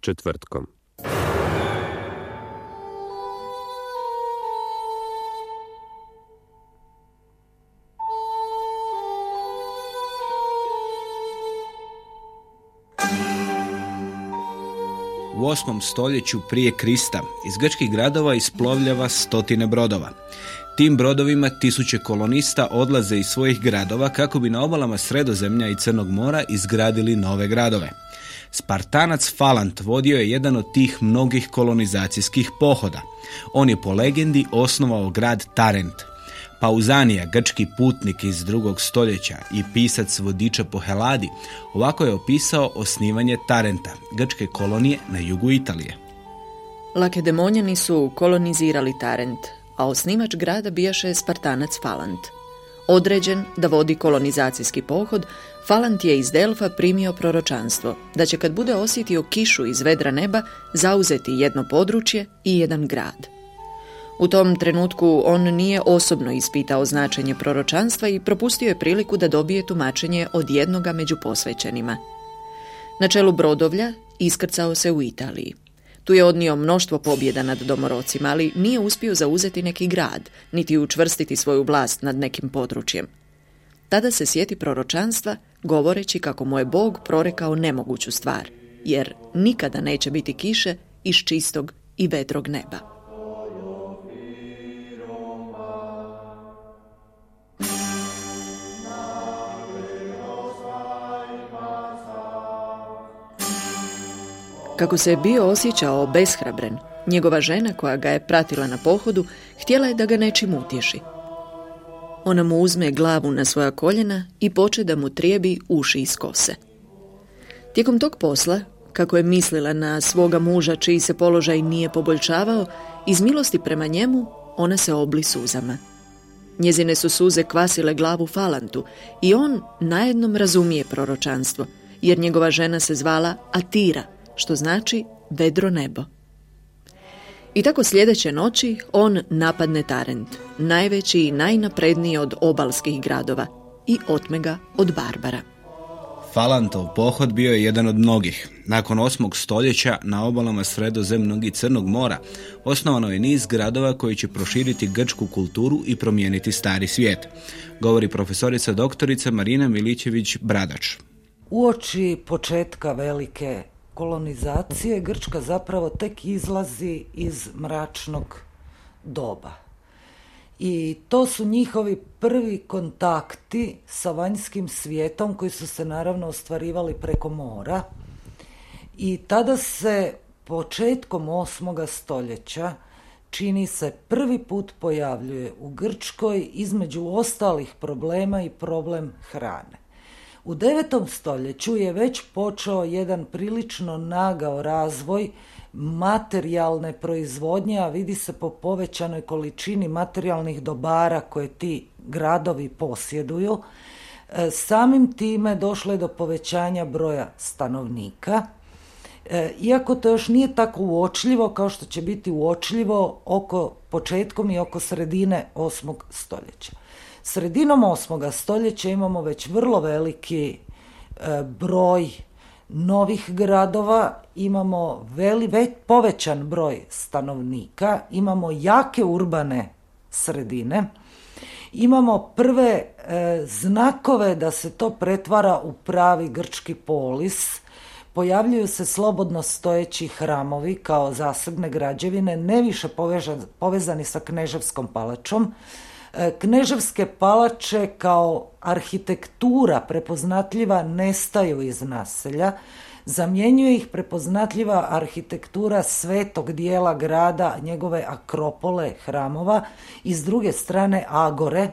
četvrtkom. U 8. stoljeću prije Krista iz grčkih gradova isplovljava stotine brodova. Tim brodovima tisuće kolonista odlaze iz svojih gradova kako bi na obalama Sredozemlja i Crnog mora izgradili nove gradove. Spartanac Falant vodio je jedan od tih mnogih kolonizacijskih pohoda. On je po legendi osnovao grad Tarent. Pauzanija, grčki putnik iz drugog stoljeća i pisac vodiča po Heladi, ovako je opisao osnivanje Tarenta, grčke kolonije na jugu Italije. Lakedemonjani su kolonizirali Tarent, a osnivač grada bijaše Spartanac Falant. Određen da vodi kolonizacijski pohod, Falant je iz Delfa primio proročanstvo da će kad bude osjetio kišu iz vedra neba zauzeti jedno područje i jedan grad. U tom trenutku on nije osobno ispitao značenje proročanstva i propustio je priliku da dobije tumačenje od jednoga među posvećenima. Na čelu brodovlja iskrcao se u Italiji. Tu je odnio mnoštvo pobjeda nad domorocima, ali nije uspio zauzeti neki grad, niti učvrstiti svoju vlast nad nekim područjem. Tada se sjeti proročanstva, govoreći kako mu je Bog prorekao nemoguću stvar, jer nikada neće biti kiše iz čistog i vedrog neba. Kako se je bio osjećao beshrabren, njegova žena koja ga je pratila na pohodu htjela je da ga nečim utješi. Ona mu uzme glavu na svoja koljena i poče da mu trijebi uši iz kose. Tijekom tog posla, kako je mislila na svoga muža čiji se položaj nije poboljšavao, iz milosti prema njemu ona se obli suzama. Njezine su suze kvasile glavu Falantu i on najednom razumije proročanstvo, jer njegova žena se zvala Atira – što znači vedro nebo. I tako sljedeće noći on napadne Tarent, najveći i najnapredniji od obalskih gradova i otme ga od Barbara. Falantov pohod bio je jedan od mnogih. Nakon osmog stoljeća na obalama Sredozemnog i Crnog mora osnovano je niz gradova koji će proširiti grčku kulturu i promijeniti stari svijet, govori profesorica doktorica Marina Milićević-Bradač. Uoči početka velike kolonizacije Grčka zapravo tek izlazi iz mračnog doba. I to su njihovi prvi kontakti sa vanjskim svijetom koji su se naravno ostvarivali preko mora. I tada se početkom osmoga stoljeća čini se prvi put pojavljuje u Grčkoj između ostalih problema i problem hrane. U devetom stoljeću je već počeo jedan prilično nagao razvoj materijalne proizvodnje, a vidi se po povećanoj količini materijalnih dobara koje ti gradovi posjeduju. E, samim time došlo je do povećanja broja stanovnika, e, iako to još nije tako uočljivo kao što će biti uočljivo oko početkom i oko sredine osmog stoljeća. Sredinom 8. stoljeća imamo već vrlo veliki e, broj novih gradova, imamo veli, već povećan broj stanovnika, imamo jake urbane sredine, imamo prve e, znakove da se to pretvara u pravi grčki polis, pojavljuju se slobodno stojeći hramovi kao zasebne građevine, ne više povezani sa kneževskom palačom, kneževske palače kao arhitektura prepoznatljiva nestaju iz naselja, zamjenjuje ih prepoznatljiva arhitektura svetog dijela grada, njegove akropole, hramova i s druge strane agore,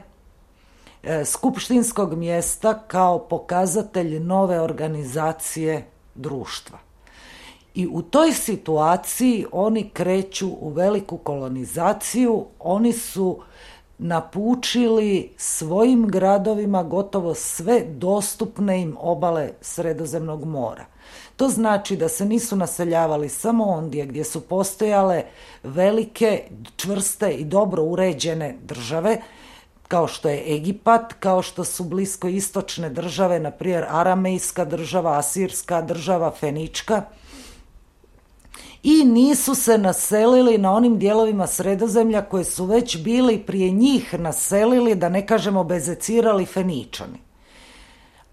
e, skupštinskog mjesta kao pokazatelj nove organizacije društva. I u toj situaciji oni kreću u veliku kolonizaciju, oni su napučili svojim gradovima gotovo sve dostupne im obale Sredozemnog mora. To znači da se nisu naseljavali samo ondje gdje su postojale velike, čvrste i dobro uređene države, kao što je Egipat, kao što su blisko istočne države, na primjer Aramejska država, Asirska država, Fenička, i nisu se naselili na onim dijelovima sredozemlja koji su već bili prije njih naselili, da ne kažemo bezecirali Feničani.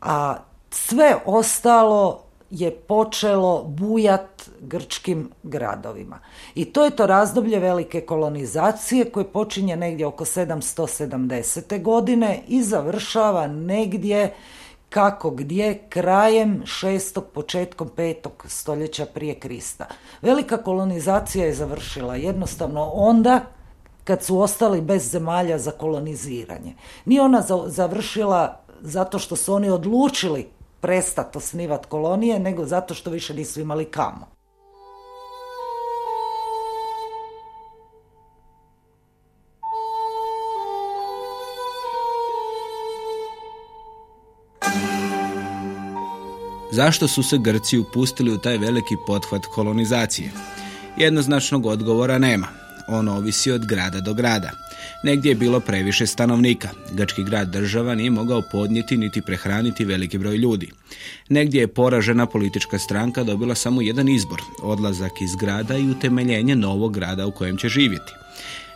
A sve ostalo je počelo bujat grčkim gradovima. I to je to razdoblje velike kolonizacije koje počinje negdje oko 770. godine i završava negdje kako gdje krajem šestog, početkom petog stoljeća prije Krista. Velika kolonizacija je završila jednostavno onda kad su ostali bez zemalja za koloniziranje. Nije ona završila zato što su oni odlučili prestati osnivati kolonije, nego zato što više nisu imali kamo. Zašto su se Grci upustili u taj veliki pothvat kolonizacije? Jednoznačnog odgovora nema. Ono ovisi od grada do grada. Negdje je bilo previše stanovnika. Grčki grad država nije mogao podnijeti niti prehraniti veliki broj ljudi. Negdje je poražena politička stranka dobila samo jedan izbor, odlazak iz grada i utemeljenje novog grada u kojem će živjeti.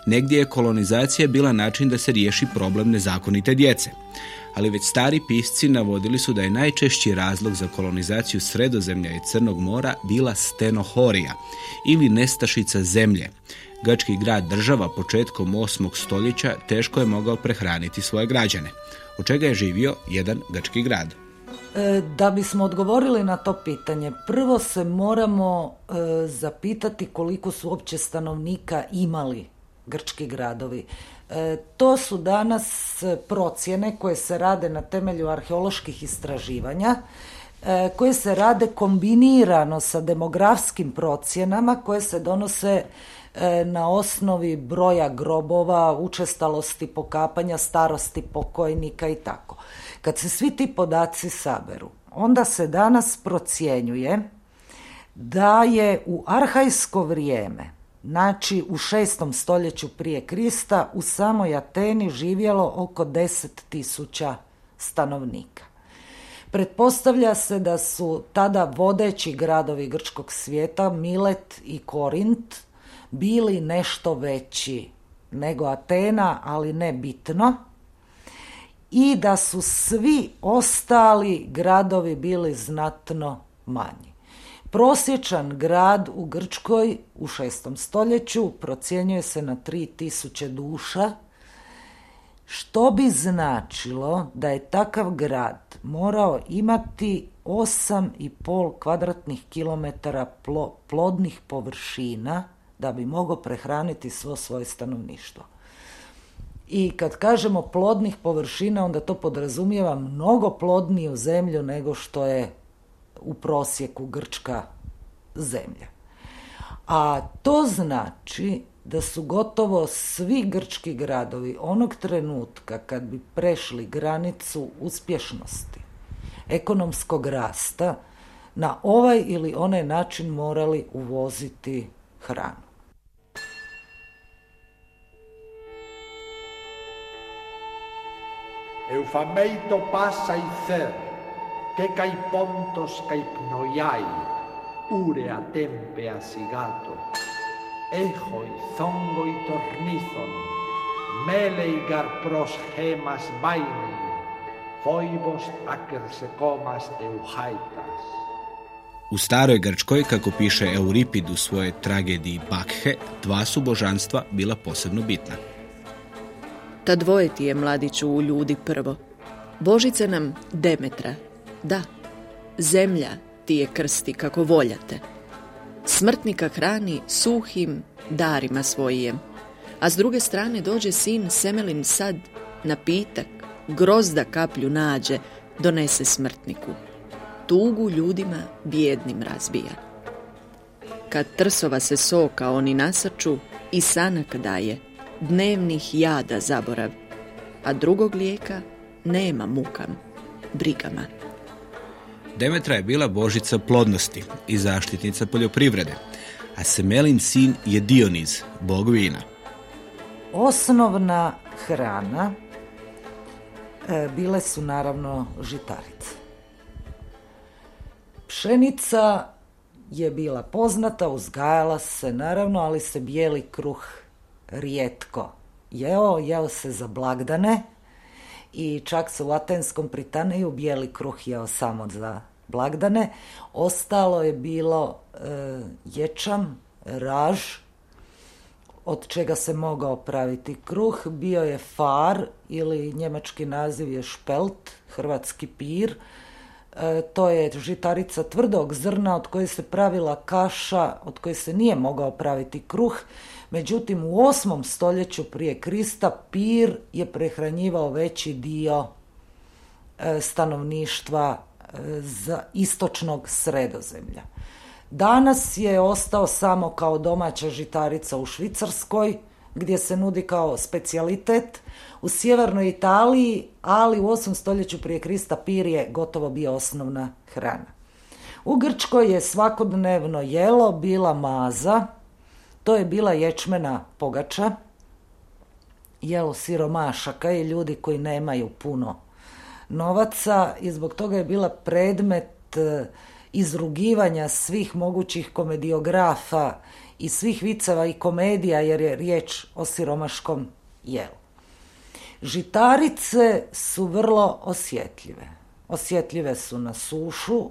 Negdje je kolonizacija bila način da se riješi problem nezakonite djece ali već stari pisci navodili su da je najčešći razlog za kolonizaciju sredozemlja i Crnog mora bila stenohorija ili nestašica zemlje. Grčki grad država početkom 8. stoljeća teško je mogao prehraniti svoje građane. Od čega je živio jedan grčki grad? E, da bismo odgovorili na to pitanje, prvo se moramo e, zapitati koliko su uopće stanovnika imali grčki gradovi. E, to su danas procjene koje se rade na temelju arheoloških istraživanja, e, koje se rade kombinirano sa demografskim procjenama koje se donose e, na osnovi broja grobova, učestalosti pokapanja, starosti pokojnika i tako. Kad se svi ti podaci saberu, onda se danas procjenjuje da je u arhajsko vrijeme Znači u šestom stoljeću prije Krista u samoj Ateni živjelo oko deset tisuća stanovnika. Pretpostavlja se da su tada vodeći gradovi grčkog svijeta, Milet i Korint, bili nešto veći nego Atena, ali ne bitno, i da su svi ostali gradovi bili znatno manji. Prosječan grad u Grčkoj u šestom stoljeću procjenjuje se na 3000 duša, što bi značilo da je takav grad morao imati 8,5 kvadratnih kilometara plodnih površina da bi mogao prehraniti svo svoje stanovništvo. I kad kažemo plodnih površina, onda to podrazumijeva mnogo plodniju zemlju nego što je u prosjeku grčka zemlja. A to znači da su gotovo svi grčki gradovi onog trenutka kad bi prešli granicu uspješnosti, ekonomskog rasta, na ovaj ili onaj način morali uvoziti hranu. Eufameito pasa i que kai pontos kai pnoiai, urea tempe asigato, ejoi zongoi tornizon, gar pros gemas baini, foibos akersekomas eujaitas. U staroj Grčkoj, kako piše Euripid u svojoj tragediji Bakhe, dva su božanstva bila posebno bitna. Ta dvoje ti je, mladiću, u ljudi prvo. Božice nam Demetra, da, zemlja ti je krsti kako voljate. Smrtnika hrani suhim darima svojijem, a s druge strane dođe sin Semelin sad, napitak, grozda kaplju nađe, donese smrtniku. Tugu ljudima bijednim razbija. Kad trsova se soka oni nasaču i sanak daje, dnevnih jada zaborav, a drugog lijeka nema mukam, brigama. Demetra je bila božica plodnosti i zaštitnica poljoprivrede, a Semelin sin je Dioniz, bog vina. Osnovna hrana e, bile su naravno žitarice. Pšenica je bila poznata, uzgajala se naravno, ali se bijeli kruh rijetko jeo, jeo se za blagdane i čak se u Atenskom Britaniju bijeli kruh jeo samo za blagdane. Ostalo je bilo e, ječam, raž, od čega se mogao praviti kruh. Bio je far ili njemački naziv je špelt, hrvatski pir. E, to je žitarica tvrdog zrna od koje se pravila kaša, od koje se nije mogao praviti kruh. Međutim, u osmom stoljeću prije Krista pir je prehranjivao veći dio e, stanovništva za istočnog sredozemlja. Danas je ostao samo kao domaća žitarica u Švicarskoj, gdje se nudi kao specijalitet. U sjevernoj Italiji, ali u 8. stoljeću prije Krista pir je gotovo bio osnovna hrana. U Grčkoj je svakodnevno jelo bila maza, to je bila ječmena pogača, jelo siromašaka i ljudi koji nemaju puno novaca i zbog toga je bila predmet e, izrugivanja svih mogućih komediografa i svih viceva i komedija jer je riječ o siromaškom jelu. Žitarice su vrlo osjetljive. Osjetljive su na sušu,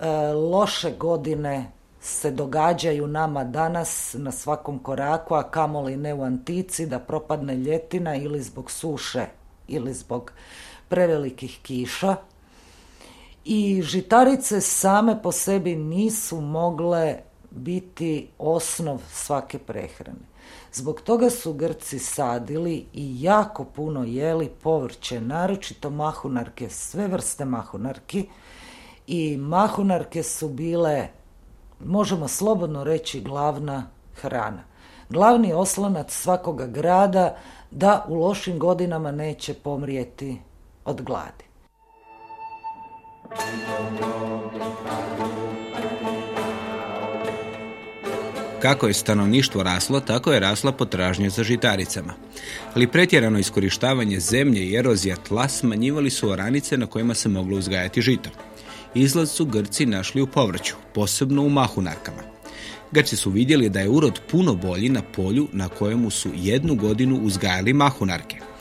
e, loše godine se događaju nama danas na svakom koraku, a kamoli ne u antici, da propadne ljetina ili zbog suše ili zbog prevelikih kiša. I žitarice same po sebi nisu mogle biti osnov svake prehrane. Zbog toga su Grci sadili i jako puno jeli povrće, naročito mahunarke, sve vrste mahunarki. I mahunarke su bile možemo slobodno reći glavna hrana. Glavni oslonac svakoga grada da u lošim godinama neće pomrijeti od gladi. Kako je stanovništvo raslo, tako je rasla potražnja za žitaricama. Ali pretjerano iskorištavanje zemlje i erozija tla smanjivali su oranice na kojima se moglo uzgajati žito. Izlaz su Grci našli u povrću, posebno u mahunarkama. Grci su vidjeli da je urod puno bolji na polju na kojemu su jednu godinu uzgajali mahunarke.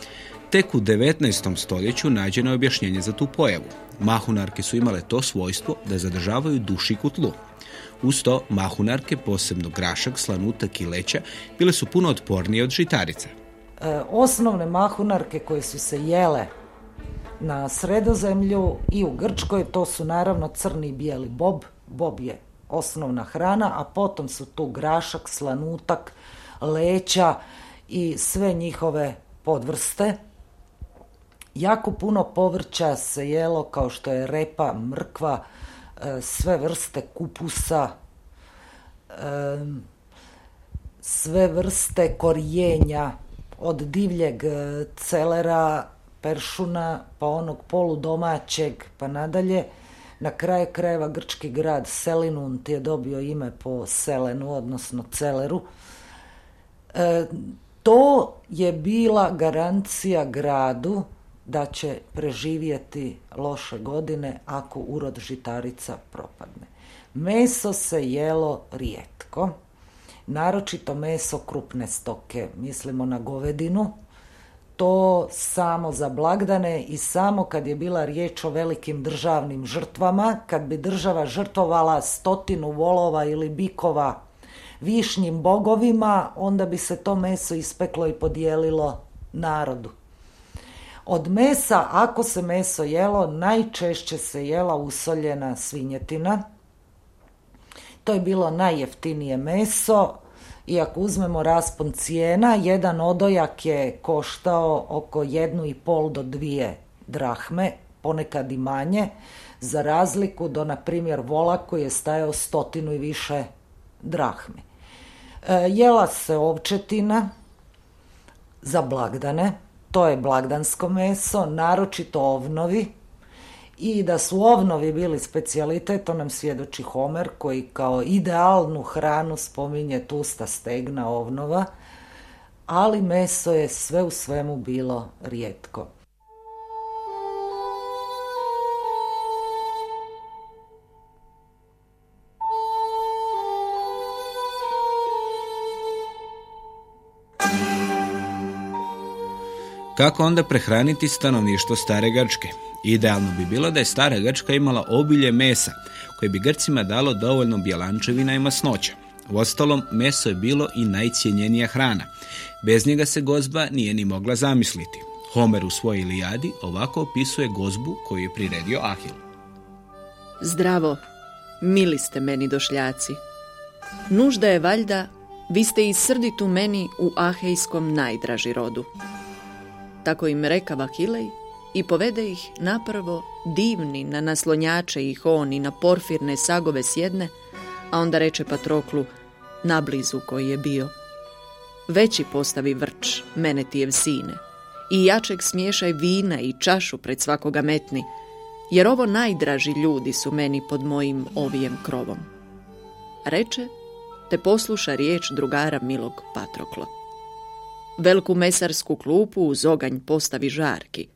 Tek u 19. stoljeću nađeno je objašnjenje za tu pojavu. Mahunarke su imale to svojstvo da zadržavaju dušik u tlu. Uz to, mahunarke, posebno grašak, slanutak i leća, bile su puno otpornije od žitarica. E, osnovne mahunarke koje su se jele na sredozemlju i u Grčkoj, to su naravno crni i bijeli bob. Bob je osnovna hrana, a potom su tu grašak, slanutak, leća i sve njihove podvrste. Jako puno povrća se jelo kao što je repa, mrkva, e, sve vrste kupusa, e, sve vrste korijenja od divljeg e, celera peršuna, pa onog poludomaćeg, pa nadalje. Na kraju krajeva grčki grad Selinunt je dobio ime po Selenu, odnosno Celeru. To je bila garancija gradu da će preživjeti loše godine ako urod žitarica propadne. Meso se jelo rijetko, naročito meso krupne stoke, mislimo na govedinu, to samo za blagdane i samo kad je bila riječ o velikim državnim žrtvama, kad bi država žrtvovala stotinu volova ili bikova višnjim bogovima, onda bi se to meso ispeklo i podijelilo narodu. Od mesa, ako se meso jelo, najčešće se jela usoljena svinjetina. To je bilo najjeftinije meso, i ako uzmemo raspon cijena, jedan odojak je koštao oko jednu i pol do dvije drahme, ponekad i manje, za razliku do, na primjer, vola koji je stajao stotinu i više drahmi. E, jela se ovčetina za blagdane, to je blagdansko meso, naročito ovnovi, i da su ovnovi bili specijalitet, to nam svjedoči Homer koji kao idealnu hranu spominje tusta stegna ovnova, ali meso je sve u svemu bilo rijetko. Kako onda prehraniti stanovništvo stare Grčke? Idealno bi bilo da je stara Grčka imala obilje mesa, koje bi Grcima dalo dovoljno bjelančevina i masnoća. Uostalom, meso je bilo i najcijenjenija hrana. Bez njega se gozba nije ni mogla zamisliti. Homer u svojoj Ilijadi ovako opisuje gozbu koju je priredio Ahil. Zdravo, mili ste meni došljaci. Nužda je valjda, vi ste i srditu meni u ahejskom najdraži rodu. Tako im reka Vakilej i povede ih napravo divni na naslonjače i honi na porfirne sagove sjedne, a onda reče Patroklu, nablizu koji je bio. Veći postavi vrč, mene tijev sine, i jačeg smiješaj vina i čašu pred svakoga metni, jer ovo najdraži ljudi su meni pod mojim ovijem krovom. Reče, te posluša riječ drugara milog Patrokla. Veliku mesarsku klupu uz oganj postavi žarki,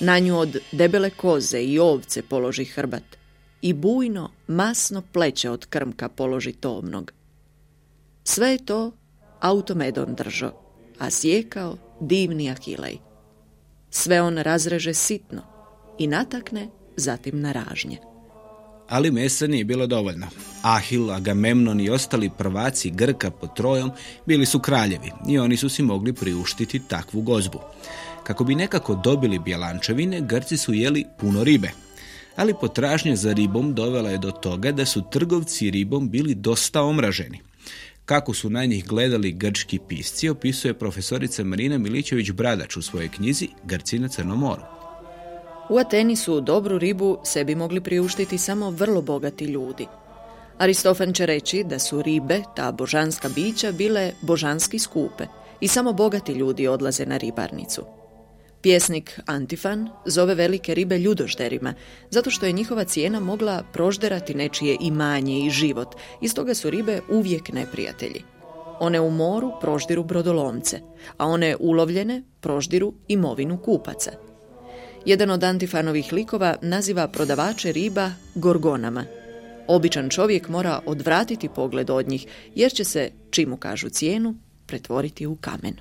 na nju od debele koze i ovce položi hrbat i bujno, masno pleće od krmka položi tovnog. Sve je to automedon držao, a sjekao divni Ahilej. Sve on razreže sitno i natakne zatim na ražnje. Ali mesa nije bilo dovoljno. Ahil, Agamemnon i ostali prvaci Grka pod Trojom bili su kraljevi i oni su si mogli priuštiti takvu gozbu. Kako bi nekako dobili bjelančevine, Grci su jeli puno ribe. Ali potražnja za ribom dovela je do toga da su trgovci ribom bili dosta omraženi. Kako su na njih gledali grčki pisci, opisuje profesorica Marina Milićević-Bradač u svojoj knjizi Grci na Crnom moru. U Ateni su dobru ribu sebi mogli priuštiti samo vrlo bogati ljudi. Aristofan će reći da su ribe, ta božanska bića, bile božanski skupe i samo bogati ljudi odlaze na ribarnicu. Pjesnik Antifan zove velike ribe ljudožderima, zato što je njihova cijena mogla prožderati nečije imanje i život, i stoga su ribe uvijek neprijatelji. One u moru proždiru brodolomce, a one ulovljene proždiru imovinu kupaca. Jedan od Antifanovih likova naziva prodavače riba gorgonama. Običan čovjek mora odvratiti pogled od njih, jer će se, čim kažu cijenu, pretvoriti u kamen.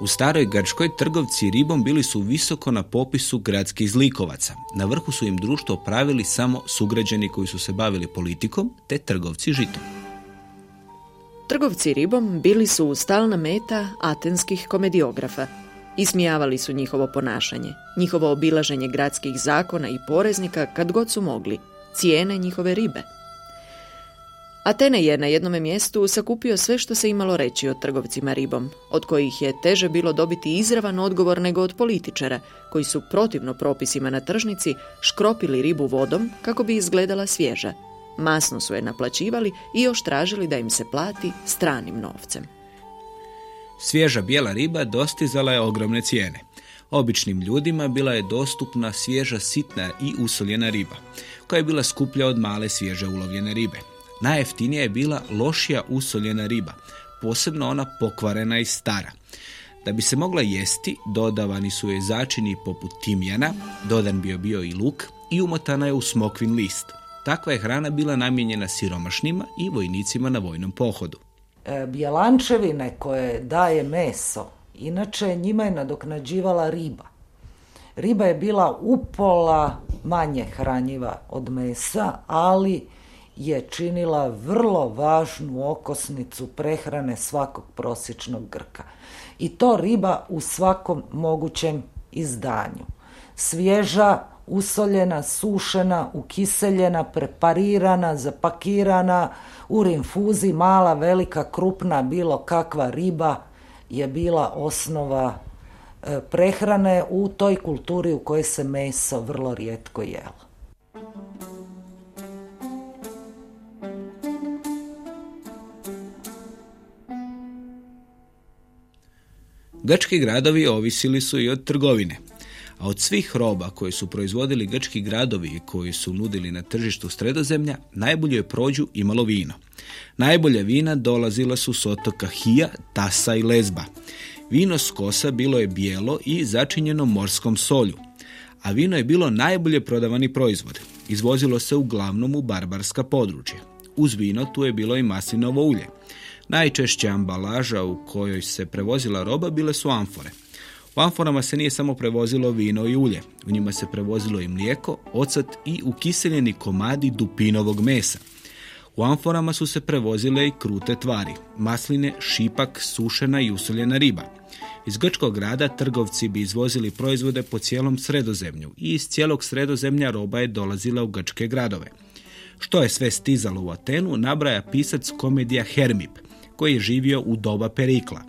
U staroj Grčkoj trgovci ribom bili su visoko na popisu gradskih zlikovaca. Na vrhu su im društvo pravili samo sugrađani koji su se bavili politikom te trgovci žitom. Trgovci ribom bili su stalna meta atenskih komediografa. Ismijavali su njihovo ponašanje, njihovo obilaženje gradskih zakona i poreznika kad god su mogli, cijene njihove ribe – Atene je na jednome mjestu sakupio sve što se imalo reći o trgovcima ribom, od kojih je teže bilo dobiti izravan odgovor nego od političara, koji su protivno propisima na tržnici škropili ribu vodom kako bi izgledala svježa. Masno su je naplaćivali i još tražili da im se plati stranim novcem. Svježa bijela riba dostizala je ogromne cijene. Običnim ljudima bila je dostupna svježa sitna i usoljena riba, koja je bila skuplja od male svježe ulovljene ribe. Najjeftinija je bila lošija usoljena riba, posebno ona pokvarena i stara. Da bi se mogla jesti, dodavani su je začini poput timjana, dodan bio bio i luk i umotana je u smokvin list. Takva je hrana bila namijenjena siromašnima i vojnicima na vojnom pohodu. E, bjelančevine koje daje meso, inače njima je nadoknađivala riba. Riba je bila upola manje hranjiva od mesa, ali je činila vrlo važnu okosnicu prehrane svakog prosječnog Grka. I to riba u svakom mogućem izdanju. Svježa, usoljena, sušena, ukiseljena, preparirana, zapakirana, u rinfuzi, mala, velika, krupna, bilo kakva riba je bila osnova e, prehrane u toj kulturi u kojoj se meso vrlo rijetko jelo. Grčki gradovi ovisili su i od trgovine, a od svih roba koje su proizvodili grčki gradovi i koji su nudili na tržištu sredozemlja, najbolje je prođu imalo vino. Najbolja vina dolazila su s otoka Hija, Tasa i Lezba. Vino s kosa bilo je bijelo i začinjeno morskom solju, a vino je bilo najbolje prodavani proizvod. Izvozilo se uglavnom u barbarska područja. Uz vino tu je bilo i maslinovo ulje. Najčešća ambalaža u kojoj se prevozila roba bile su amfore. U amforama se nije samo prevozilo vino i ulje, u njima se prevozilo i mlijeko, ocat i ukiseljeni komadi dupinovog mesa. U amforama su se prevozile i krute tvari, masline, šipak, sušena i usoljena riba. Iz grčkog grada trgovci bi izvozili proizvode po cijelom sredozemlju i iz cijelog sredozemlja roba je dolazila u grčke gradove. Što je sve stizalo u Atenu, nabraja pisac komedija Hermip, koji je živio u doba Perikla.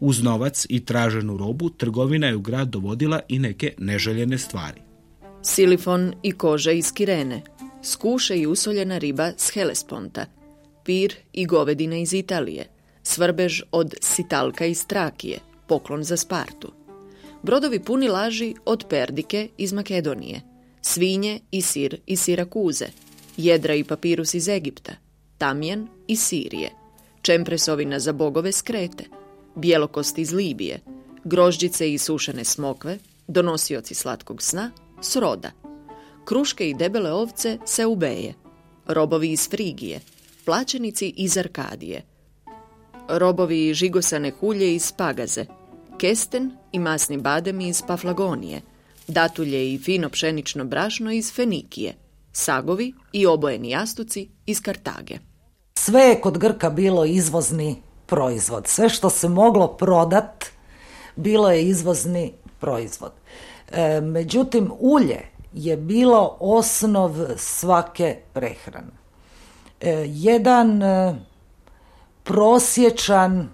Uz novac i traženu robu, trgovina je u grad dovodila i neke neželjene stvari. Silifon i koža iz Kirene, skuše i usoljena riba s Helesponta, pir i govedina iz Italije, svrbež od Sitalka iz Trakije, poklon za Spartu. Brodovi puni laži od Perdike iz Makedonije, svinje i sir iz Sirakuze, jedra i papirus iz Egipta, tamjen iz Sirije, čempresovina za bogove skrete, bjelokost iz Libije, grožđice i sušene smokve, donosioci slatkog sna, sroda, kruške i debele ovce se ubeje, robovi iz Frigije, plaćenici iz Arkadije, robovi žigosane hulje iz Pagaze, kesten i masni bademi iz Paflagonije, datulje i fino pšenično brašno iz Fenikije, sagovi i obojeni jastuci iz Kartage. Sve je kod Grka bilo izvozni proizvod. Sve što se moglo prodat bilo je izvozni proizvod. E, međutim, ulje je bilo osnov svake prehrane. E, jedan e, prosječan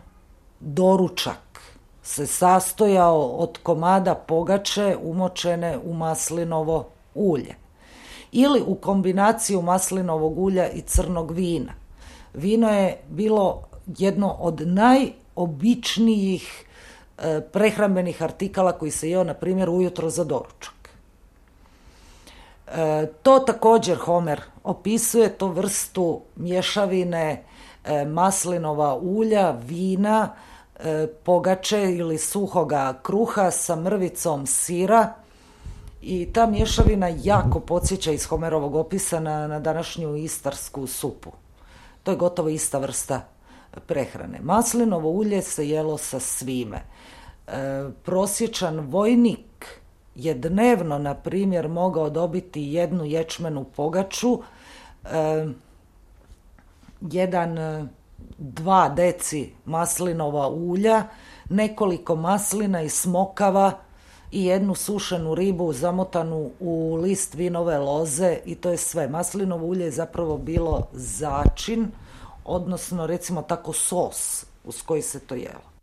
doručak se sastojao od komada pogače umočene u maslinovo ulje ili u kombinaciju maslinovog ulja i crnog vina. Vino je bilo jedno od najobičnijih e, prehrambenih artikala koji se jeo, na primjer, ujutro za doručak. E, to također Homer opisuje, to vrstu mješavine e, maslinova ulja, vina, pogače ili suhoga kruha sa mrvicom sira i ta mješavina jako podsjeća iz Homerovog opisa na, na današnju istarsku supu. To je gotovo ista vrsta prehrane. Maslinovo ulje se jelo sa svime. E, prosječan vojnik je dnevno, na primjer, mogao dobiti jednu ječmenu pogaču, e, jedan, e, dva deci maslinova ulja, nekoliko maslina i smokava i jednu sušenu ribu zamotanu u list vinove loze i to je sve. Maslinovo ulje je zapravo bilo začin, odnosno recimo tako sos uz koji se to jelo.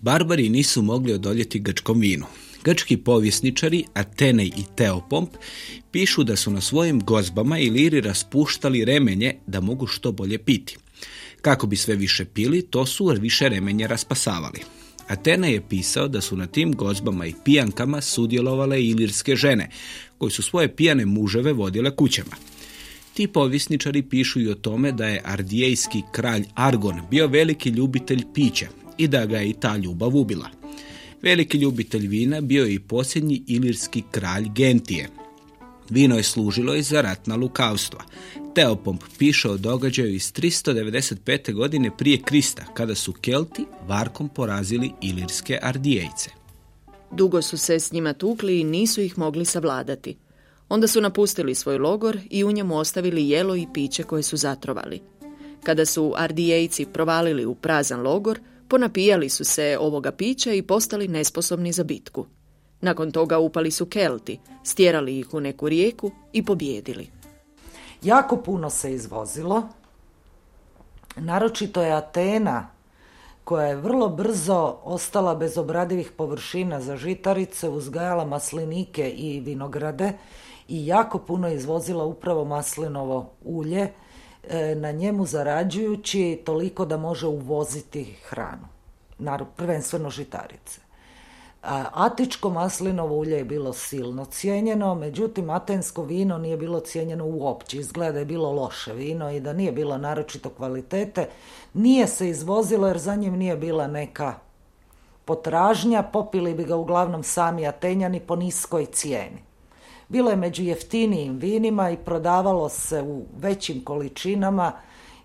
Barbari nisu mogli odoljeti grčkom vinu. Grčki povjesničari Atenej i Teopomp pišu da su na svojim gozbama i liri raspuštali remenje da mogu što bolje piti. Kako bi sve više pili, to su više remenje raspasavali. Atena je pisao da su na tim gozbama i pijankama sudjelovale ilirske žene, koji su svoje pijane muževe vodile kućama. Ti povjesničari pišu i o tome da je ardijejski kralj Argon bio veliki ljubitelj pića i da ga je i ta ljubav ubila. Veliki ljubitelj vina bio je i posljednji ilirski kralj Gentije. Vino je služilo i za ratna lukavstva. Teopomp piše o događaju iz 395. godine prije Krista, kada su Kelti varkom porazili ilirske ardijejce. Dugo su se s njima tukli i nisu ih mogli savladati. Onda su napustili svoj logor i u njemu ostavili jelo i piće koje su zatrovali. Kada su ardijejci provalili u prazan logor, ponapijali su se ovoga pića i postali nesposobni za bitku. Nakon toga upali su Kelti, stjerali ih u neku rijeku i pobjedili. Jako puno se izvozilo, naročito je Atena koja je vrlo brzo ostala bez obradivih površina za žitarice, uzgajala maslinike i vinograde i jako puno izvozila upravo maslinovo ulje, e, na njemu zarađujući toliko da može uvoziti hranu, prvenstveno žitarice. Atičko maslinovo ulje je bilo silno cijenjeno, međutim atensko vino nije bilo cijenjeno uopće. Izgleda da je bilo loše vino i da nije bilo naročito kvalitete. Nije se izvozilo jer za njim nije bila neka potražnja, popili bi ga uglavnom sami Atenjani po niskoj cijeni. bilo je među jeftinijim vinima i prodavalo se u većim količinama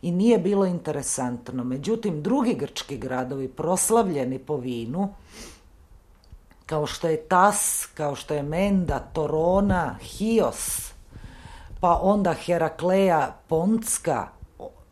i nije bilo interesantno. Međutim, drugi grčki gradovi proslavljeni po vinu, kao što je Tas, kao što je Menda, Torona, Hios, pa onda Herakleja, Pontska,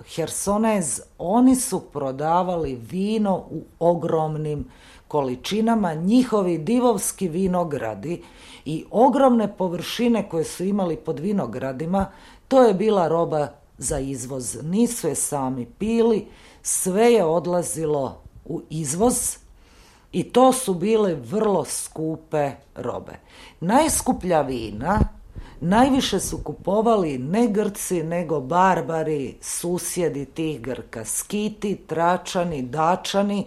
Hersonez, oni su prodavali vino u ogromnim količinama, njihovi divovski vinogradi i ogromne površine koje su imali pod vinogradima, to je bila roba za izvoz. Nisu je sami pili, sve je odlazilo u izvoz i to su bile vrlo skupe robe. Najskuplja vina najviše su kupovali ne Grci, nego barbari, susjedi tih Grka, skiti, tračani, dačani,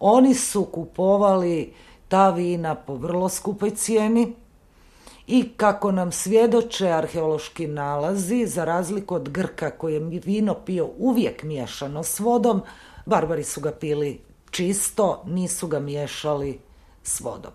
oni su kupovali ta vina po vrlo skupoj cijeni i kako nam svjedoče arheološki nalazi, za razliku od Grka koji je vino pio uvijek miješano s vodom, barbari su ga pili čisto, nisu ga miješali s vodom.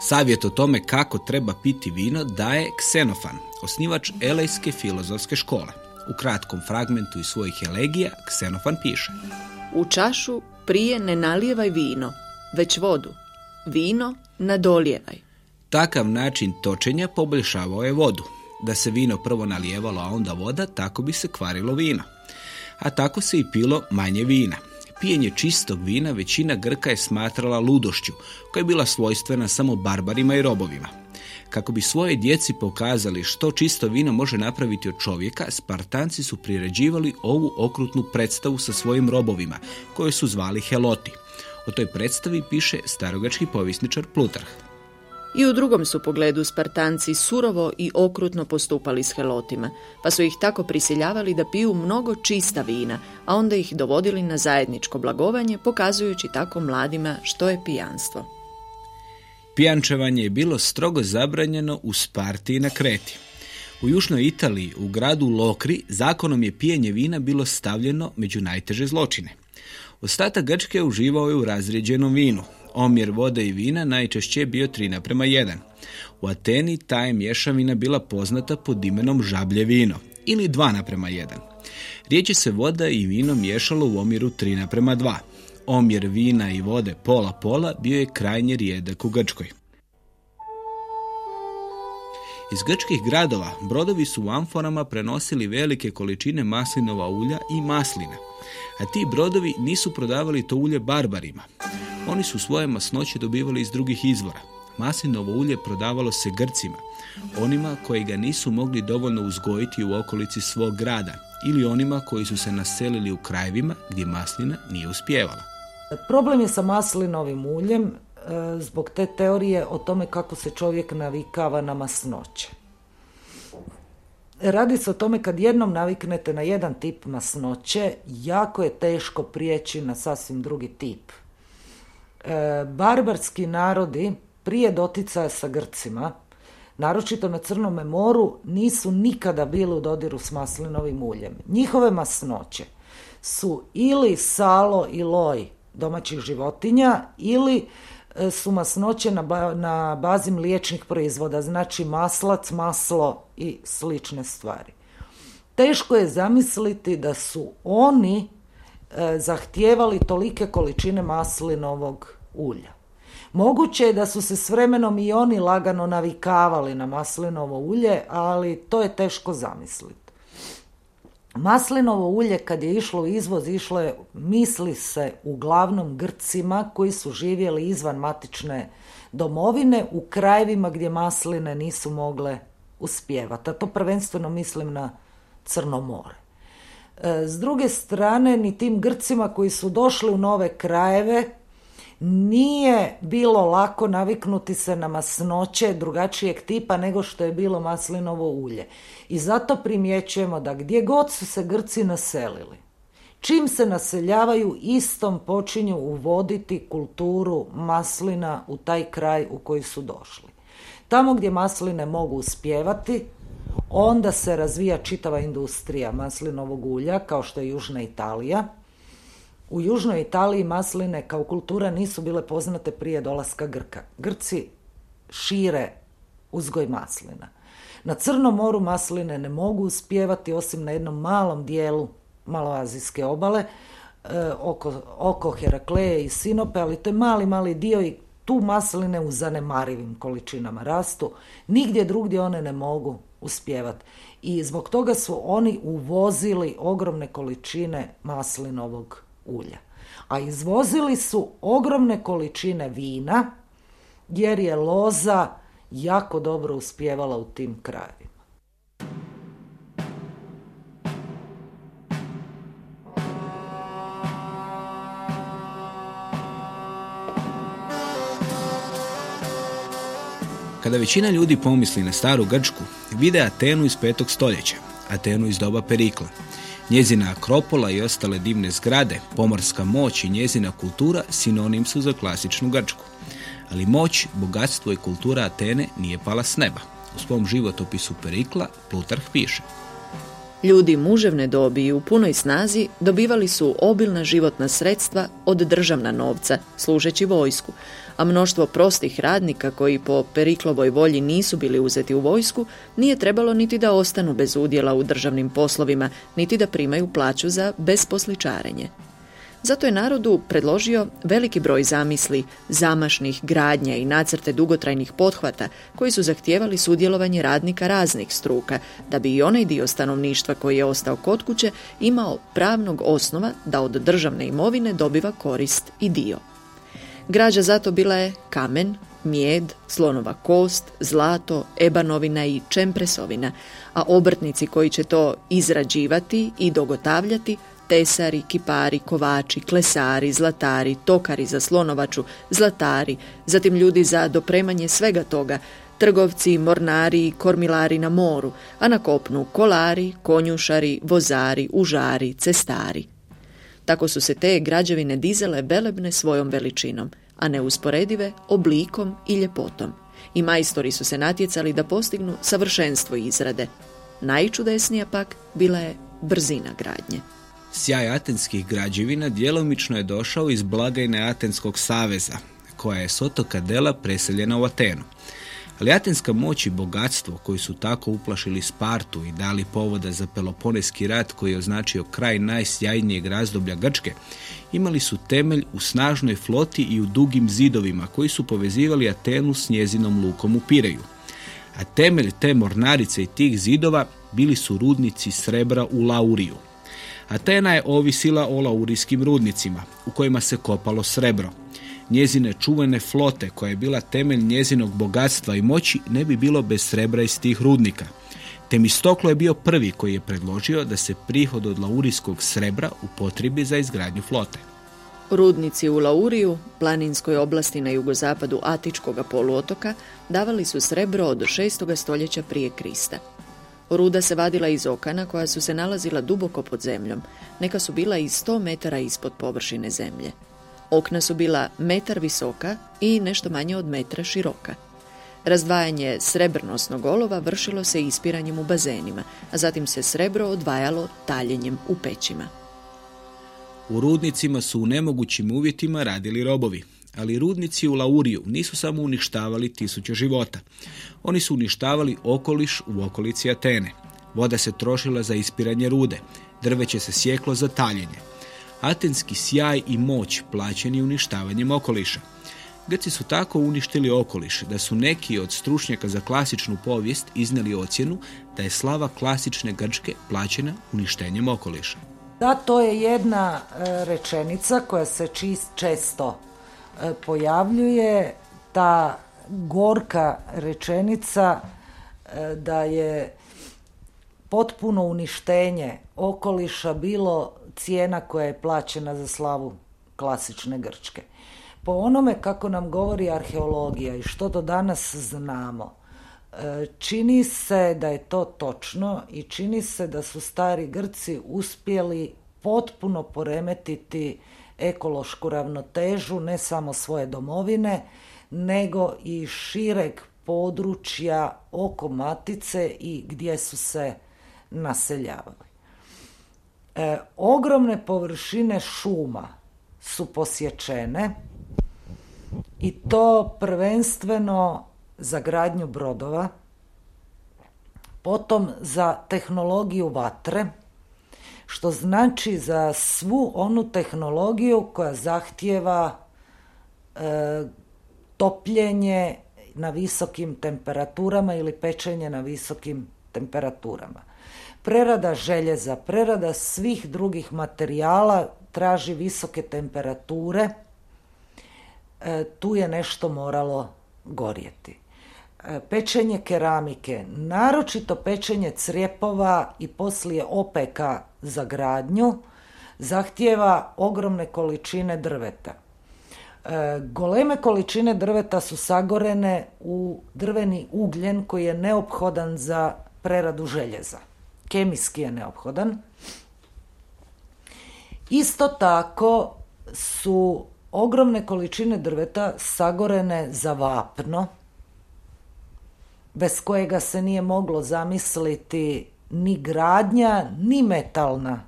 Savjet o tome kako treba piti vino daje Ksenofan, osnivač Elejske filozofske škole. U kratkom fragmentu iz svojih elegija Ksenofan piše U čašu prije ne nalijevaj vino, već vodu. Vino nadolijevaj. Takav način točenja poboljšavao je vodu. Da se vino prvo nalijevalo, a onda voda, tako bi se kvarilo vino. A tako se i pilo manje vina. Pijenje čistog vina većina Grka je smatrala ludošću, koja je bila svojstvena samo barbarima i robovima. Kako bi svoje djeci pokazali što čisto vino može napraviti od čovjeka, Spartanci su priređivali ovu okrutnu predstavu sa svojim robovima, koje su zvali Heloti. O toj predstavi piše starogački povisničar Plutarh. I u drugom su pogledu Spartanci surovo i okrutno postupali s helotima, pa su ih tako prisiljavali da piju mnogo čista vina, a onda ih dovodili na zajedničko blagovanje, pokazujući tako mladima što je pijanstvo. Pijančevanje je bilo strogo zabranjeno u Sparti i na Kreti. U južnoj Italiji, u gradu Lokri, zakonom je pijenje vina bilo stavljeno među najteže zločine. Ostatak Grčke uživao je u razrijeđenom vinu, omjer vode i vina najčešće je bio 3 naprema 1. U Ateni ta je mješavina bila poznata pod imenom žablje vino ili 2 naprema 1. Riječi se voda i vino miješalo u omjeru 3 naprema 2. Omjer vina i vode pola-pola bio je krajnje rijedak u Grčkoj. Iz grčkih gradova brodovi su u amforama prenosili velike količine maslinova ulja i maslina, a ti brodovi nisu prodavali to ulje barbarima. Oni su svoje masnoće dobivali iz drugih izvora. Maslinovo ulje prodavalo se Grcima, onima koji ga nisu mogli dovoljno uzgojiti u okolici svog grada ili onima koji su se naselili u krajevima gdje maslina nije uspjevala. Problem je sa maslinovim uljem zbog te teorije o tome kako se čovjek navikava na masnoće. Radi se o tome kad jednom naviknete na jedan tip masnoće, jako je teško prijeći na sasvim drugi tip. E, barbarski narodi prije doticaja sa Grcima, naročito na Crnome moru, nisu nikada bili u dodiru s maslinovim uljem. Njihove masnoće su ili salo i loj domaćih životinja ili e, su masnoće na, na bazi mliječnih proizvoda, znači maslac, maslo i slične stvari. Teško je zamisliti da su oni e, zahtijevali tolike količine maslinovog ulja. Moguće je da su se s vremenom i oni lagano navikavali na maslinovo ulje, ali to je teško zamisliti. Maslinovo ulje kad je išlo u izvoz, išlo je, misli se, uglavnom Grcima koji su živjeli izvan matične domovine u krajevima gdje masline nisu mogle uspjevati. A to prvenstveno mislim na Crno more. E, s druge strane, ni tim Grcima koji su došli u nove krajeve, nije bilo lako naviknuti se na masnoće drugačijeg tipa nego što je bilo maslinovo ulje. I zato primjećujemo da gdje god su se Grci naselili, čim se naseljavaju istom počinju uvoditi kulturu maslina u taj kraj u koji su došli. Tamo gdje masline mogu uspjevati, onda se razvija čitava industrija maslinovog ulja, kao što je Južna Italija. U Južnoj Italiji masline kao kultura nisu bile poznate prije dolaska Grka. Grci šire uzgoj maslina. Na Crnom moru masline ne mogu uspjevati osim na jednom malom dijelu maloazijske obale, e, oko, oko Herakleje i Sinope, ali to je mali, mali dio i tu masline u zanemarivim količinama rastu. Nigdje drugdje one ne mogu uspjevati. I zbog toga su oni uvozili ogromne količine maslinovog ulja. A izvozili su ogromne količine vina, jer je loza jako dobro uspjevala u tim krajevima. Kada većina ljudi pomisli na staru Grčku, vide Atenu iz petog stoljeća, Atenu iz doba Perikla. Njezina akropola i ostale divne zgrade, pomorska moć i njezina kultura sinonim su za klasičnu Grčku. Ali moć, bogatstvo i kultura Atene nije pala s neba. U svom životopisu Perikla Plutarh piše – Ljudi muževne dobi i u punoj snazi dobivali su obilna životna sredstva od državna novca, služeći vojsku, a mnoštvo prostih radnika koji po Periklovoj volji nisu bili uzeti u vojsku, nije trebalo niti da ostanu bez udjela u državnim poslovima, niti da primaju plaću za besposličarenje. Zato je narodu predložio veliki broj zamisli, zamašnih gradnja i nacrte dugotrajnih pothvata koji su zahtijevali sudjelovanje radnika raznih struka, da bi i onaj dio stanovništva koji je ostao kod kuće imao pravnog osnova da od državne imovine dobiva korist i dio. Građa zato bila je kamen, mijed, slonova kost, zlato, ebanovina i čempresovina, a obrtnici koji će to izrađivati i dogotavljati tesari, kipari, kovači, klesari, zlatari, tokari za slonovaču, zlatari, zatim ljudi za dopremanje svega toga, trgovci, mornari kormilari na moru, a na kopnu kolari, konjušari, vozari, užari, cestari. Tako su se te građevine dizele velebne svojom veličinom, a neusporedive oblikom i ljepotom. I majstori su se natjecali da postignu savršenstvo izrade. Najčudesnija pak bila je brzina gradnje. Sjaj atenskih građevina djelomično je došao iz blagajne Atenskog saveza, koja je s otoka Dela preseljena u Atenu. Ali atenska moć i bogatstvo koji su tako uplašili Spartu i dali povoda za Peloponeski rat koji je označio kraj najsjajnijeg razdoblja Grčke, imali su temelj u snažnoj floti i u dugim zidovima koji su povezivali Atenu s njezinom lukom u Pireju. A temelj te mornarice i tih zidova bili su rudnici srebra u Lauriju. Atena je ovisila o laurijskim rudnicima u kojima se kopalo srebro. Njezine čuvene flote koja je bila temelj njezinog bogatstva i moći ne bi bilo bez srebra iz tih rudnika. Temistoklo je bio prvi koji je predložio da se prihod od laurijskog srebra upotribi za izgradnju flote. Rudnici u Lauriju, planinskoj oblasti na jugozapadu Atičkog poluotoka, davali su srebro od 6. stoljeća prije Krista. Ruda se vadila iz okana koja su se nalazila duboko pod zemljom, neka su bila i 100 metara ispod površine zemlje. Okna su bila metar visoka i nešto manje od metra široka. Razdvajanje srebrnosnog olova vršilo se ispiranjem u bazenima, a zatim se srebro odvajalo taljenjem u pećima. U rudnicima su u nemogućim uvjetima radili robovi, ali rudnici u Lauriju nisu samo uništavali tisuće života. Oni su uništavali okoliš u okolici Atene. Voda se trošila za ispiranje rude, drveće se sjeklo za taljenje. Atenski sjaj i moć plaćeni uništavanjem okoliša. Grci su tako uništili okoliš da su neki od stručnjaka za klasičnu povijest iznijeli ocjenu da je slava klasične Grčke plaćena uništenjem okoliša. Da, to je jedna e, rečenica koja se čist, često pojavljuje, ta gorka rečenica e, da je potpuno uništenje okoliša bilo cijena koja je plaćena za slavu klasične Grčke. Po onome kako nam govori arheologija i što do danas znamo, e, čini se da je to točno i čini se da su stari Grci uspjeli potpuno poremetiti ekološku ravnotežu ne samo svoje domovine, nego i šireg područja oko Matice i gdje su se naseljavali. E, ogromne površine šuma su posječene i to prvenstveno za gradnju brodova, potom za tehnologiju vatre, što znači za svu onu tehnologiju koja zahtjeva e, topljenje na visokim temperaturama ili pečenje na visokim temperaturama. Prerada željeza, prerada svih drugih materijala traži visoke temperature, e, tu je nešto moralo gorjeti. Pečenje keramike, naročito pečenje crijepova i poslije opeka za gradnju, zahtjeva ogromne količine drveta. E, goleme količine drveta su sagorene u drveni ugljen koji je neophodan za preradu željeza. Kemijski je neophodan. Isto tako su ogromne količine drveta sagorene za vapno, bez kojega se nije moglo zamisliti ni gradnja, ni metalna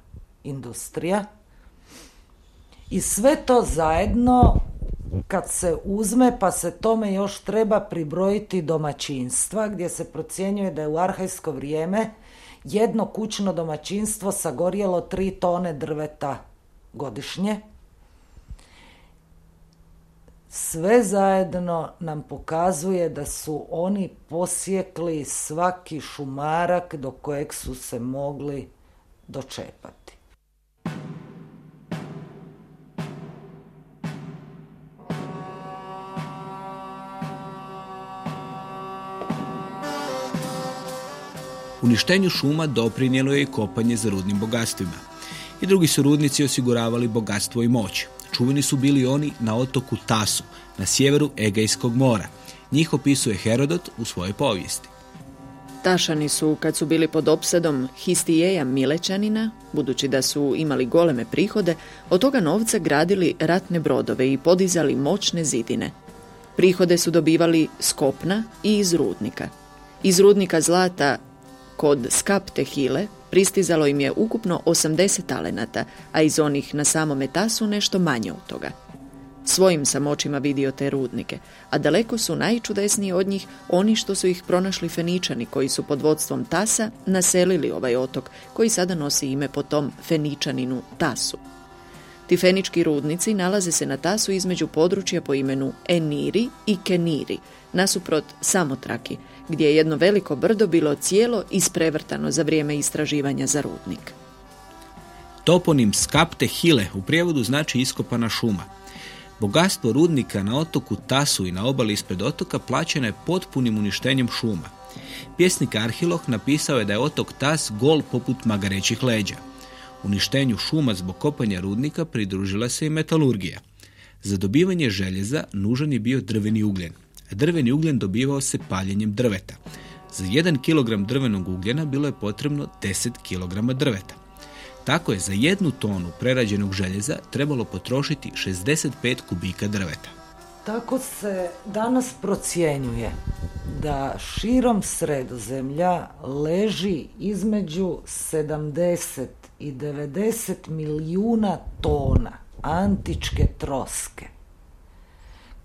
industrija. I sve to zajedno kad se uzme pa se tome još treba pribrojiti domaćinstva gdje se procjenjuje da je u arhajsko vrijeme jedno kućno domaćinstvo sagorjelo tri tone drveta godišnje. Sve zajedno nam pokazuje da su oni posjekli svaki šumarak do kojeg su se mogli dočepati. Uništenju šuma doprinijelo je i kopanje za rudnim bogatstvima. I drugi su rudnici osiguravali bogatstvo i moć. Čuveni su bili oni na otoku Tasu, na sjeveru Egejskog mora. Njih opisuje Herodot u svojoj povijesti. Tašani su, kad su bili pod opsadom Histijeja Milečanina, budući da su imali goleme prihode, od toga novca gradili ratne brodove i podizali moćne zidine. Prihode su dobivali skopna i iz rudnika. Iz rudnika zlata Kod Skapte Hile pristizalo im je ukupno 80 talenata, a iz onih na samome tasu nešto manje od toga. Svojim sam očima vidio te rudnike, a daleko su najčudesniji od njih oni što su ih pronašli Feničani koji su pod vodstvom Tasa naselili ovaj otok koji sada nosi ime po tom Feničaninu Tasu. Ti fenički rudnici nalaze se na tasu između područja po imenu Eniri i Keniri, nasuprot Samotraki, gdje je jedno veliko brdo bilo cijelo isprevrtano za vrijeme istraživanja za rudnik. Toponim Skapte Hile u prijevodu znači iskopana šuma. Bogatstvo rudnika na otoku Tasu i na obali ispred otoka plaćeno je potpunim uništenjem šuma. Pjesnik Arhiloh napisao je da je otok Tas gol poput magarećih leđa. Uništenju šuma zbog kopanja rudnika pridružila se i metalurgija. Za dobivanje željeza nužan je bio drveni ugljen. Drveni ugljen dobivao se paljenjem drveta. Za 1 kg drvenog ugljena bilo je potrebno 10 kg drveta. Tako je za jednu tonu prerađenog željeza trebalo potrošiti 65 kubika drveta. Tako se danas procjenjuje da širom sredozemlja leži između 70 i 90 milijuna tona antičke troske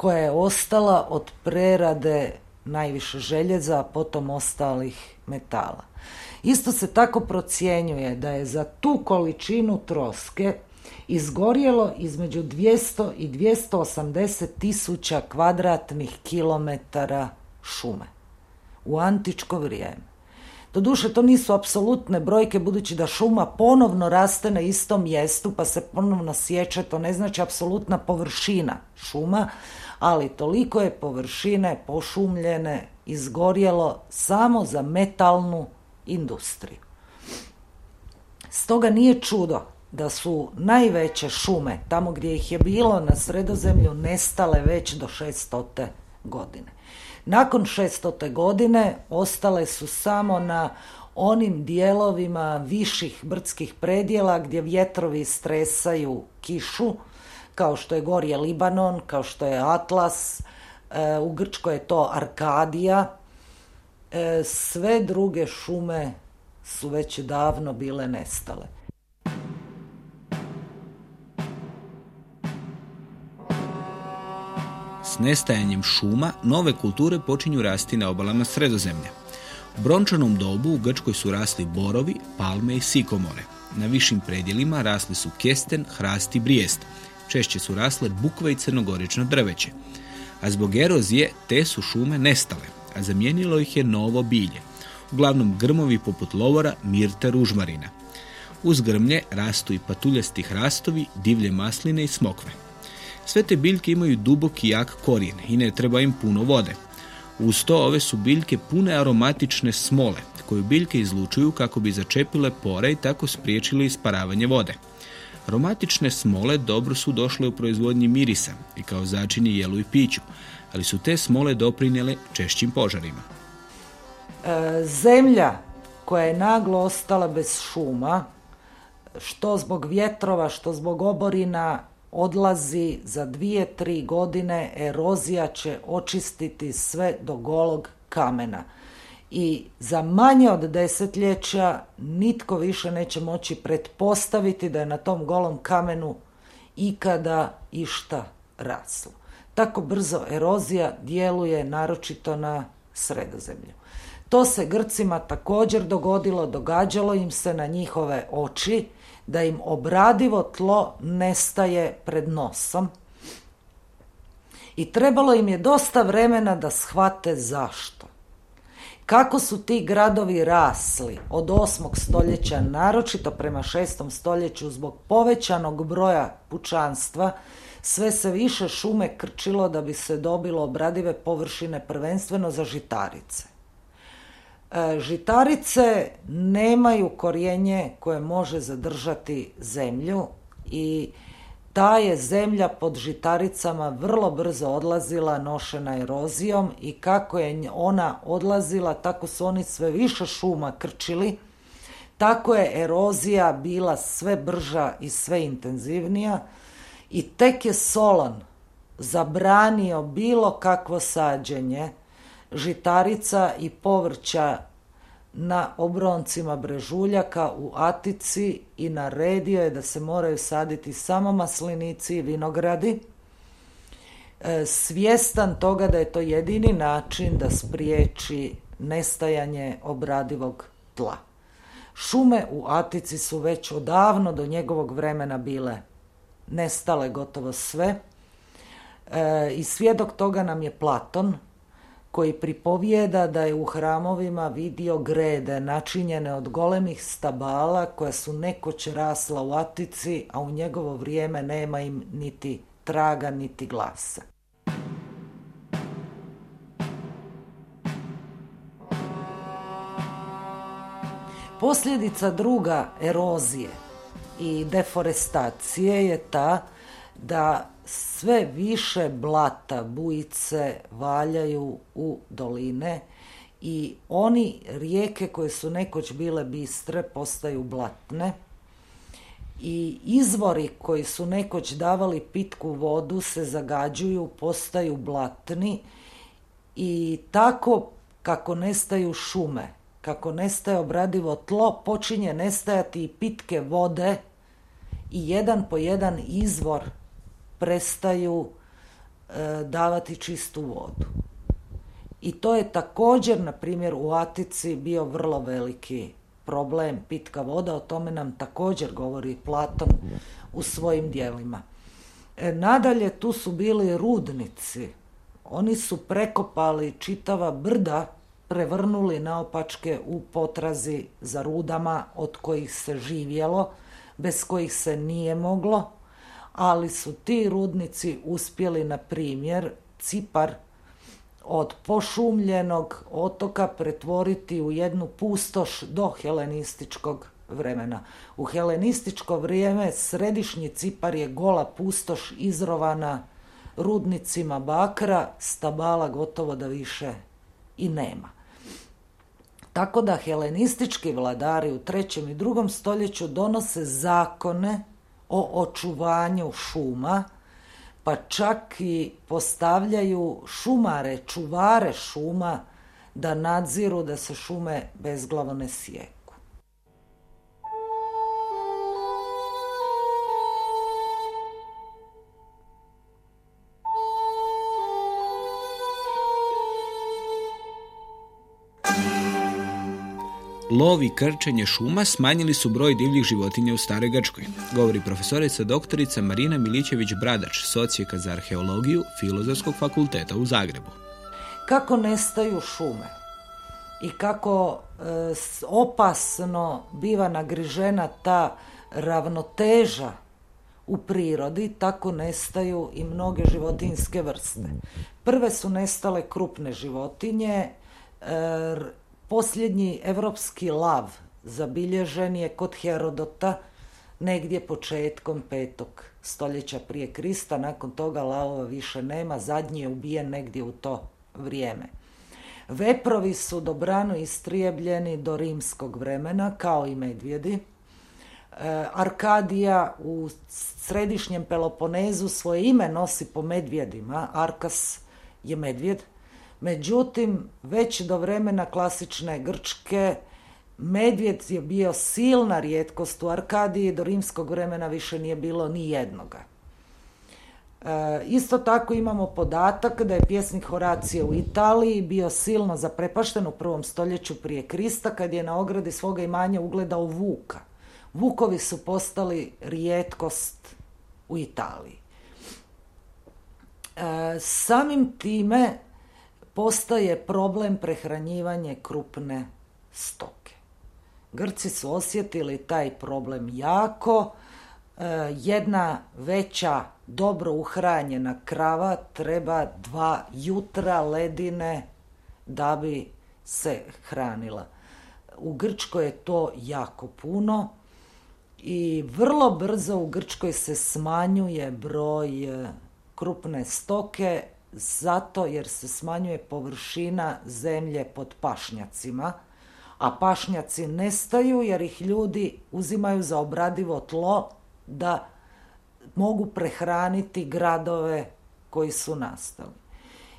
koja je ostala od prerade najviše željeza, a potom ostalih metala. Isto se tako procjenjuje da je za tu količinu troske izgorjelo između 200 i 280 tisuća kvadratnih kilometara šume u antičko vrijeme. Doduše, to nisu apsolutne brojke, budući da šuma ponovno raste na istom mjestu, pa se ponovno sjeće, to ne znači apsolutna površina šuma, ali toliko je površine pošumljene, izgorjelo samo za metalnu industriju. Stoga nije čudo da su najveće šume, tamo gdje ih je bilo na sredozemlju, nestale već do 600. godine. Nakon 600. godine ostale su samo na onim dijelovima viših brdskih predjela gdje vjetrovi stresaju kišu, kao što je Gorje Libanon, kao što je Atlas, e, u Grčkoj je to Arkadija, e, sve druge šume su već davno bile nestale. S nestajanjem šuma nove kulture počinju rasti na obalama sredozemlja. U brončanom dobu u Grčkoj su rasli borovi, palme i sikomore. Na višim predjelima rasli su kesten, hrast i brijest. Češće su rasle bukve i crnogorično drveće. A zbog erozije te su šume nestale, a zamijenilo ih je novo bilje. Uglavnom grmovi poput lovora, mirte, ružmarina. Uz grmlje rastu i patuljasti hrastovi, divlje masline i smokve. Sve te biljke imaju dubok jak korijen i ne treba im puno vode. Uz to ove su biljke pune aromatične smole, koju biljke izlučuju kako bi začepile pore i tako spriječili isparavanje vode. Aromatične smole dobro su došle u proizvodnji mirisa i kao začini jelu i piću, ali su te smole doprinjele češćim požarima. E, zemlja koja je naglo ostala bez šuma, što zbog vjetrova, što zbog oborina, odlazi za dvije, tri godine, erozija će očistiti sve do golog kamena. I za manje od desetljeća nitko više neće moći pretpostaviti da je na tom golom kamenu ikada išta raslo. Tako brzo erozija djeluje naročito na sredozemlju. To se Grcima također dogodilo, događalo im se na njihove oči da im obradivo tlo nestaje pred nosom i trebalo im je dosta vremena da shvate zašto. Kako su ti gradovi rasli od 8. stoljeća, naročito prema 6. stoljeću zbog povećanog broja pučanstva, sve se više šume krčilo da bi se dobilo obradive površine prvenstveno za žitarice. E, žitarice nemaju korijenje koje može zadržati zemlju i ta je zemlja pod žitaricama vrlo brzo odlazila nošena erozijom i kako je ona odlazila tako su oni sve više šuma krčili tako je erozija bila sve brža i sve intenzivnija i tek je Solon zabranio bilo kakvo sađenje žitarica i povrća na obroncima brežuljaka u Atici i naredio je da se moraju saditi samo maslinici i vinogradi, e, svjestan toga da je to jedini način da spriječi nestajanje obradivog tla. Šume u Atici su već odavno do njegovog vremena bile nestale gotovo sve e, i svjedok toga nam je Platon koji pripovijeda da je u hramovima vidio grede načinjene od golemih stabala koja su nekoć rasla u Atici, a u njegovo vrijeme nema im niti traga niti glasa. Posljedica druga erozije i deforestacije je ta da sve više blata, bujice valjaju u doline i oni rijeke koje su nekoć bile bistre postaju blatne i izvori koji su nekoć davali pitku vodu se zagađuju, postaju blatni i tako kako nestaju šume, kako nestaje obradivo tlo, počinje nestajati i pitke vode i jedan po jedan izvor prestaju e, davati čistu vodu. I to je također, na primjer, u Atici bio vrlo veliki problem, pitka voda, o tome nam također govori Platon u svojim dijelima. E, nadalje, tu su bili rudnici. Oni su prekopali čitava brda, prevrnuli naopačke u potrazi za rudama od kojih se živjelo, bez kojih se nije moglo, ali su ti rudnici uspjeli, na primjer, Cipar od pošumljenog otoka pretvoriti u jednu pustoš do helenističkog vremena. U helenističko vrijeme središnji Cipar je gola pustoš izrovana rudnicima bakra, stabala gotovo da više i nema. Tako da helenistički vladari u trećem i drugom stoljeću donose zakone o očuvanju šuma pa čak i postavljaju šumare, čuvare šuma da nadziru da se šume bezglavo ne sije. Lov i krčenje šuma smanjili su broj divljih životinja u Staroj Grčkoj, govori profesorica doktorica Marina Milićević-Bradač, socijeka za arheologiju Filozofskog fakulteta u Zagrebu. Kako nestaju šume i kako e, opasno biva nagrižena ta ravnoteža u prirodi, tako nestaju i mnoge životinske vrste. Prve su nestale krupne životinje, e, Posljednji evropski lav zabilježen je kod Herodota negdje početkom petog stoljeća prije Krista. Nakon toga lavova više nema. Zadnji je ubijen negdje u to vrijeme. Veprovi su dobrano istrijebljeni do rimskog vremena, kao i medvjedi. E, Arkadija u središnjem Peloponezu svoje ime nosi po medvjedima. Arkas je medvjed. Međutim, već do vremena klasične Grčke medvjed je bio silna rijetkost u Arkadiji, do rimskog vremena više nije bilo ni jednoga. E, isto tako imamo podatak da je pjesnik Horacije u Italiji bio silno zaprepašten u prvom stoljeću prije Krista kad je na ogradi svoga imanja ugledao vuka. Vukovi su postali rijetkost u Italiji. E, samim time postaje problem prehranjivanje krupne stoke. Grci su osjetili taj problem jako. E, jedna veća, dobro uhranjena krava treba dva jutra ledine da bi se hranila. U Grčkoj je to jako puno i vrlo brzo u Grčkoj se smanjuje broj e, krupne stoke zato jer se smanjuje površina zemlje pod pašnjacima, a pašnjaci nestaju jer ih ljudi uzimaju za obradivo tlo da mogu prehraniti gradove koji su nastali.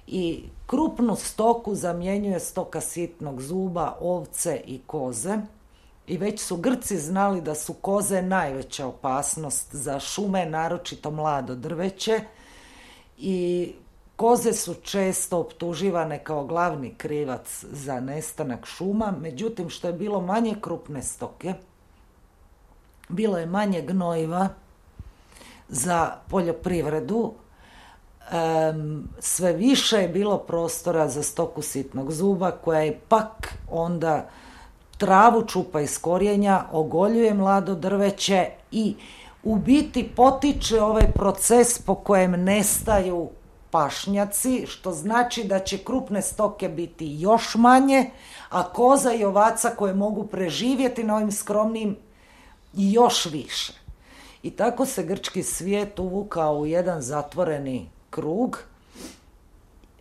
I krupnu stoku zamjenjuje stoka sitnog zuba, ovce i koze. I već su Grci znali da su koze najveća opasnost za šume, naročito mlado drveće. I Koze su često optuživane kao glavni krivac za nestanak šuma, međutim što je bilo manje krupne stoke, bilo je manje gnojiva za poljoprivredu, sve više je bilo prostora za stoku sitnog zuba koja je pak onda travu čupa iz korijenja, ogoljuje mlado drveće i u biti potiče ovaj proces po kojem nestaju pašnjaci, što znači da će krupne stoke biti još manje, a koza i ovaca koje mogu preživjeti na ovim skromnim još više. I tako se grčki svijet uvukao u jedan zatvoreni krug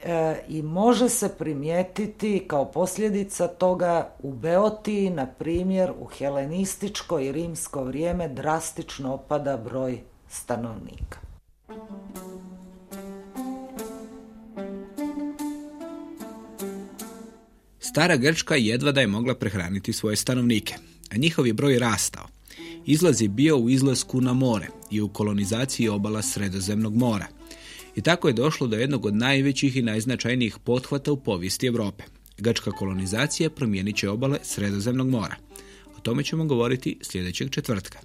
e, i može se primijetiti kao posljedica toga u Beotiji, na primjer u helenističko i rimsko vrijeme drastično opada broj stanovnika. Stara Grčka jedva da je mogla prehraniti svoje stanovnike, a njihov je broj rastao. Izlaz je bio u izlasku na more i u kolonizaciji obala Sredozemnog mora. I tako je došlo do jednog od najvećih i najznačajnijih pothvata u povijesti Europe. Grčka kolonizacija promijenit će obale Sredozemnog mora. O tome ćemo govoriti sljedećeg četvrtka.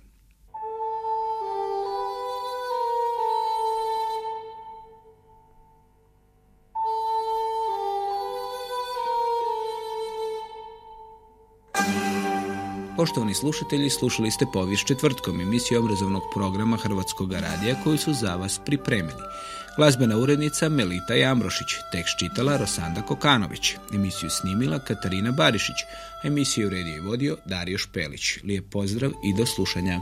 Poštovani slušatelji, slušali ste povijest četvrtkom emisiju obrazovnog programa Hrvatskog radija koju su za vas pripremili. Glazbena urednica Melita Jamrošić, tekst čitala Rosanda Kokanović, emisiju snimila Katarina Barišić, emisiju redio i vodio Dario Špelić. Lijep pozdrav i do slušanja.